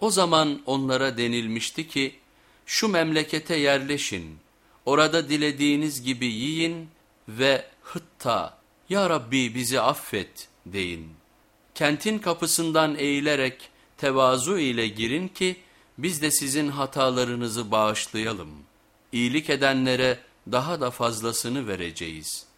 O zaman onlara denilmişti ki şu memlekete yerleşin, orada dilediğiniz gibi yiyin ve hıtta ya Rabbi bizi affet deyin. Kentin kapısından eğilerek tevazu ile girin ki biz de sizin hatalarınızı bağışlayalım. İyilik edenlere daha da fazlasını vereceğiz.''